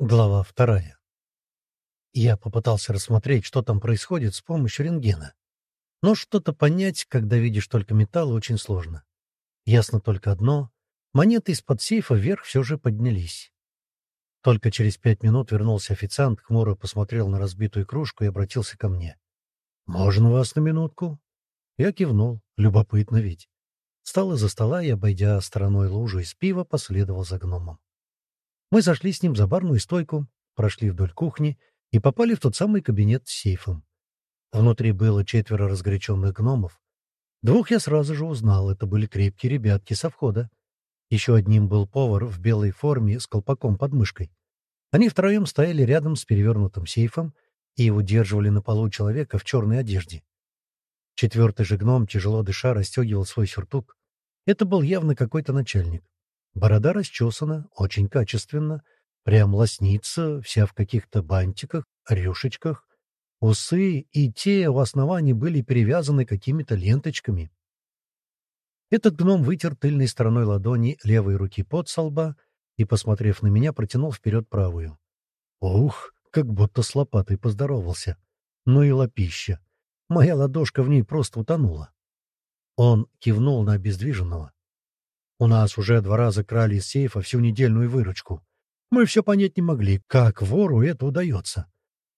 Глава вторая. Я попытался рассмотреть, что там происходит с помощью рентгена. Но что-то понять, когда видишь только металл, очень сложно. Ясно только одно — монеты из-под сейфа вверх все же поднялись. Только через пять минут вернулся официант, хмуро посмотрел на разбитую кружку и обратился ко мне. «Можно вас на минутку?» Я кивнул. Любопытно ведь. Встал из-за стола и, обойдя стороной лужу из пива, последовал за гномом. Мы зашли с ним за барную стойку, прошли вдоль кухни и попали в тот самый кабинет с сейфом. Внутри было четверо разгоряченных гномов. Двух я сразу же узнал, это были крепкие ребятки со входа. Еще одним был повар в белой форме с колпаком под мышкой. Они втроем стояли рядом с перевернутым сейфом и удерживали на полу человека в черной одежде. Четвертый же гном, тяжело дыша, расстегивал свой сюртук. Это был явно какой-то начальник. Борода расчесана, очень качественно, прям лоснится, вся в каких-то бантиках, рюшечках. Усы и те у основания были перевязаны какими-то ленточками. Этот гном вытер тыльной стороной ладони левой руки под со лба и, посмотрев на меня, протянул вперед правую. Ух, как будто с лопатой поздоровался. Ну и лопища. Моя ладошка в ней просто утонула. Он кивнул на обездвиженного. У нас уже два раза крали из сейфа всю недельную выручку. Мы все понять не могли, как вору это удается.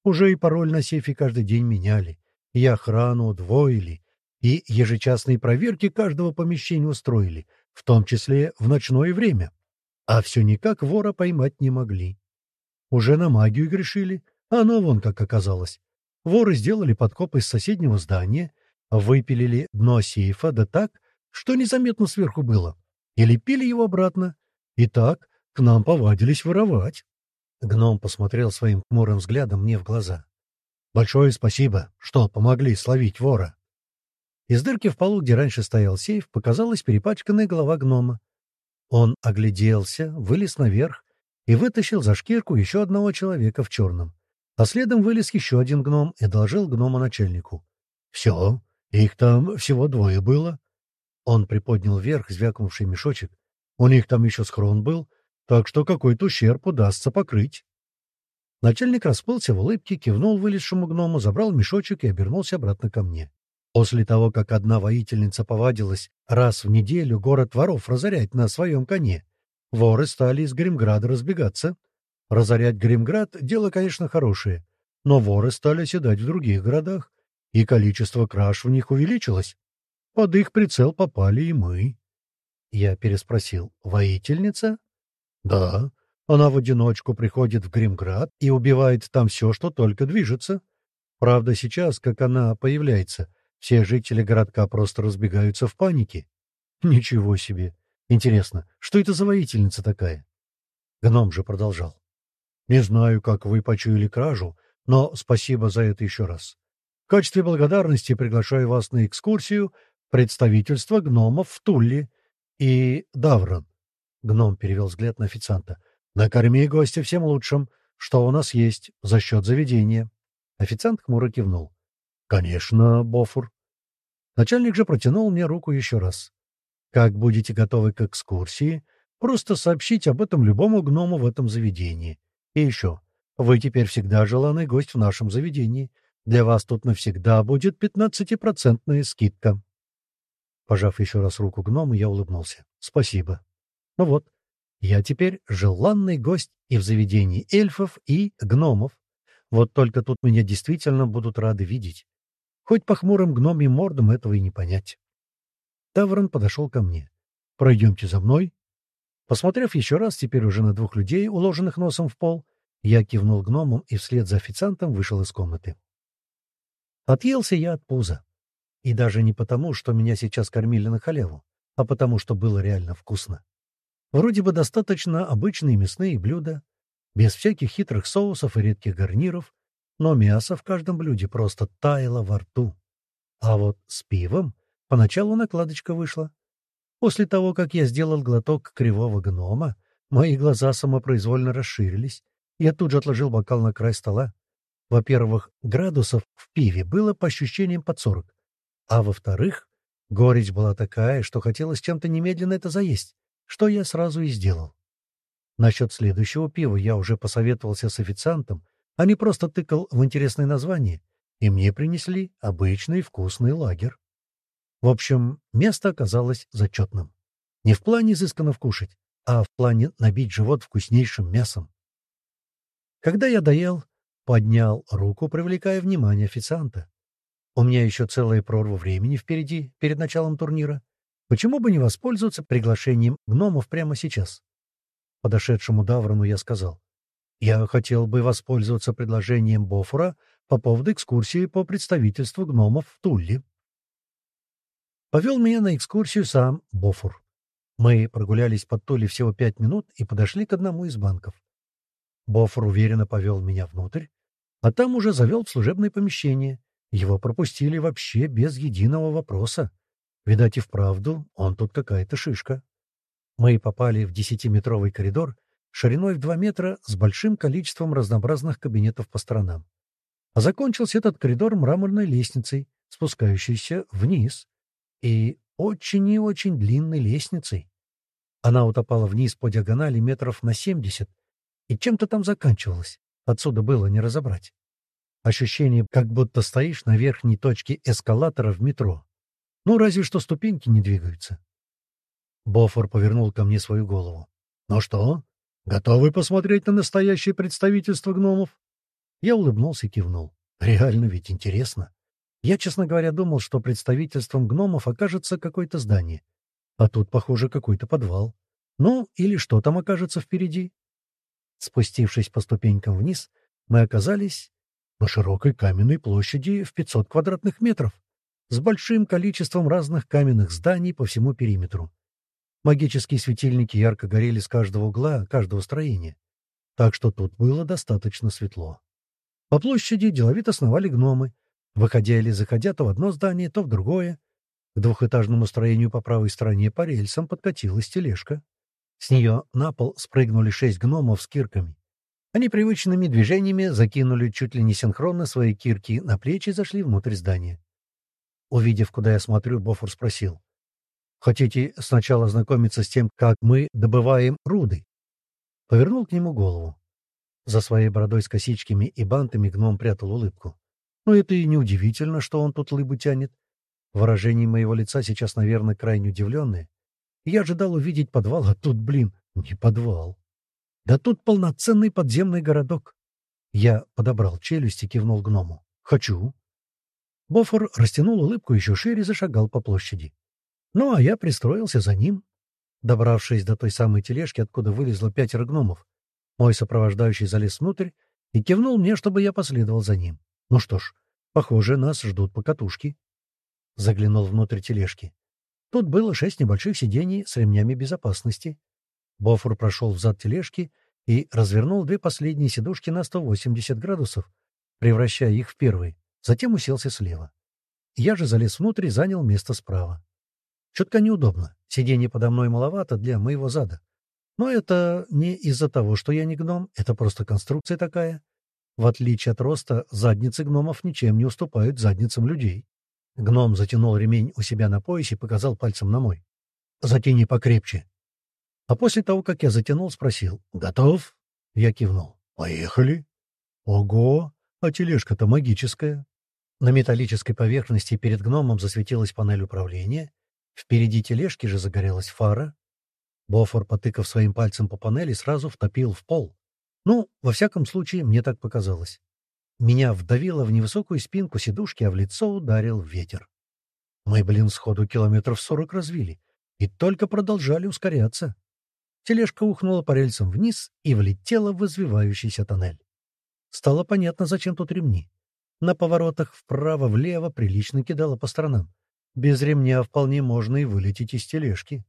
Уже и пароль на сейфе каждый день меняли, и охрану удвоили, и ежечасные проверки каждого помещения устроили, в том числе в ночное время. А все никак вора поймать не могли. Уже на магию грешили, а оно вон как оказалось. Воры сделали подкоп из соседнего здания, выпилили дно сейфа, да так, что незаметно сверху было и лепили его обратно. И так к нам повадились воровать. Гном посмотрел своим хмурым взглядом мне в глаза. «Большое спасибо, что помогли словить вора». Из дырки в полу, где раньше стоял сейф, показалась перепачканная голова гнома. Он огляделся, вылез наверх и вытащил за шкирку еще одного человека в черном. А следом вылез еще один гном и доложил гнома начальнику. «Все, их там всего двое было. Он приподнял вверх звякнувший мешочек. У них там еще схрон был, так что какой-то ущерб удастся покрыть. Начальник расплылся в улыбке, кивнул вылезшему гному, забрал мешочек и обернулся обратно ко мне. После того, как одна воительница повадилась раз в неделю город воров разорять на своем коне, воры стали из Гримграда разбегаться. Разорять Гримград — дело, конечно, хорошее, но воры стали оседать в других городах, и количество краж в них увеличилось. Под их прицел попали и мы. Я переспросил. «Воительница?» «Да. Она в одиночку приходит в Гримград и убивает там все, что только движется. Правда, сейчас, как она появляется, все жители городка просто разбегаются в панике. Ничего себе! Интересно, что это за воительница такая?» Гном же продолжал. «Не знаю, как вы почуяли кражу, но спасибо за это еще раз. В качестве благодарности приглашаю вас на экскурсию представительство гномов в Тулле и Даврон. Гном перевел взгляд на официанта. «Накорми гостя всем лучшим, что у нас есть, за счет заведения». Официант хмуро кивнул. «Конечно, Бофур». Начальник же протянул мне руку еще раз. «Как будете готовы к экскурсии, просто сообщите об этом любому гному в этом заведении. И еще, вы теперь всегда желанный гость в нашем заведении. Для вас тут навсегда будет пятнадцатипроцентная скидка». Пожав еще раз руку гному, я улыбнулся. «Спасибо. Ну вот, я теперь желанный гость и в заведении эльфов, и гномов. Вот только тут меня действительно будут рады видеть. Хоть по хмурым гномьим мордам этого и не понять». Таврон подошел ко мне. «Пройдемте за мной». Посмотрев еще раз теперь уже на двух людей, уложенных носом в пол, я кивнул гномом и вслед за официантом вышел из комнаты. Отъелся я от пуза. И даже не потому, что меня сейчас кормили на халяву, а потому, что было реально вкусно. Вроде бы достаточно обычные мясные блюда, без всяких хитрых соусов и редких гарниров, но мясо в каждом блюде просто таяло во рту. А вот с пивом поначалу накладочка вышла. После того, как я сделал глоток кривого гнома, мои глаза самопроизвольно расширились. Я тут же отложил бокал на край стола. Во-первых, градусов в пиве было по ощущениям под сорок. А во-вторых, горечь была такая, что хотелось чем-то немедленно это заесть, что я сразу и сделал. Насчет следующего пива я уже посоветовался с официантом, а не просто тыкал в интересное название, и мне принесли обычный вкусный лагерь. В общем, место оказалось зачетным. Не в плане изысканно вкушать, а в плане набить живот вкуснейшим мясом. Когда я доел, поднял руку, привлекая внимание официанта. У меня еще целая прорва времени впереди, перед началом турнира. Почему бы не воспользоваться приглашением гномов прямо сейчас? Подошедшему Даврону я сказал. Я хотел бы воспользоваться предложением Бофора по поводу экскурсии по представительству гномов в Тулле. Повел меня на экскурсию сам Бофор. Мы прогулялись под Туле всего пять минут и подошли к одному из банков. Бофор уверенно повел меня внутрь, а там уже завел в служебное помещение. Его пропустили вообще без единого вопроса. Видать и вправду, он тут какая-то шишка. Мы попали в десятиметровый коридор, шириной в два метра, с большим количеством разнообразных кабинетов по сторонам. А закончился этот коридор мраморной лестницей, спускающейся вниз, и очень и очень длинной лестницей. Она утопала вниз по диагонали метров на семьдесят, и чем-то там заканчивалась. Отсюда было не разобрать. Ощущение, как будто стоишь на верхней точке эскалатора в метро. Ну, разве что ступеньки не двигаются. Бофор повернул ко мне свою голову. «Ну что, готовы посмотреть на настоящее представительство гномов?» Я улыбнулся и кивнул. «Реально ведь интересно. Я, честно говоря, думал, что представительством гномов окажется какое-то здание. А тут, похоже, какой-то подвал. Ну, или что там окажется впереди?» Спустившись по ступенькам вниз, мы оказались на широкой каменной площади в 500 квадратных метров с большим количеством разных каменных зданий по всему периметру. Магические светильники ярко горели с каждого угла каждого строения, так что тут было достаточно светло. По площади деловито сновали гномы, выходя или заходя то в одно здание, то в другое. К двухэтажному строению по правой стороне по рельсам подкатилась тележка. С нее на пол спрыгнули шесть гномов с кирками. Они привычными движениями закинули чуть ли не синхронно свои кирки на плечи и зашли внутрь здания. Увидев, куда я смотрю, Бофор спросил. Хотите сначала ознакомиться с тем, как мы добываем руды?» Повернул к нему голову. За своей бородой с косичками и бантами гном прятал улыбку. Но это и неудивительно, что он тут лыбу тянет. Выражение моего лица сейчас, наверное, крайне удивленное. Я ожидал увидеть подвал, а тут, блин, не подвал. Да тут полноценный подземный городок. Я подобрал челюсть и кивнул гному. «Хочу». Бофор растянул улыбку еще шире и зашагал по площади. Ну, а я пристроился за ним. Добравшись до той самой тележки, откуда вылезло пятеро гномов, мой сопровождающий залез внутрь и кивнул мне, чтобы я последовал за ним. Ну что ж, похоже, нас ждут покатушки. Заглянул внутрь тележки. Тут было шесть небольших сидений с ремнями безопасности. Бофор прошел взад тележки и развернул две последние сидушки на 180 градусов, превращая их в первые, затем уселся слева. Я же залез внутрь и занял место справа. Чутка неудобно. Сиденье подо мной маловато для моего зада. Но это не из-за того, что я не гном, это просто конструкция такая. В отличие от роста, задницы гномов ничем не уступают задницам людей. Гном затянул ремень у себя на поясе и показал пальцем на мой. «Затяни покрепче». А после того, как я затянул, спросил. «Готов?» Я кивнул. «Поехали». «Ого! А тележка-то магическая». На металлической поверхности перед гномом засветилась панель управления, Впереди тележки же загорелась фара. Бофор, потыкав своим пальцем по панели, сразу втопил в пол. Ну, во всяком случае, мне так показалось. Меня вдавило в невысокую спинку сидушки, а в лицо ударил ветер. Мы, блин, сходу километров сорок развили. И только продолжали ускоряться. Тележка ухнула по рельсам вниз и влетела в извивающийся тоннель. Стало понятно, зачем тут ремни. На поворотах вправо-влево прилично кидало по сторонам. Без ремня вполне можно и вылететь из тележки.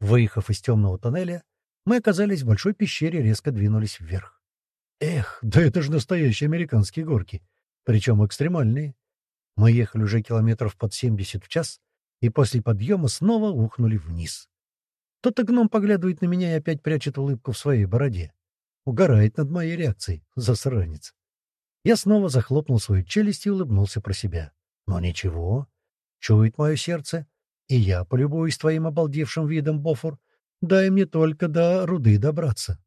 Выехав из темного тоннеля, мы оказались в большой пещере и резко двинулись вверх. Эх, да это же настоящие американские горки, причем экстремальные. Мы ехали уже километров под 70 в час, и после подъема снова ухнули вниз. Тот гном поглядывает на меня и опять прячет улыбку в своей бороде. Угорает над моей реакцией, засранец. Я снова захлопнул свою челюсть и улыбнулся про себя. Но ничего, Чует мое сердце, и я полюбуюсь твоим обалдевшим видом, Бофор. Дай мне только до руды добраться.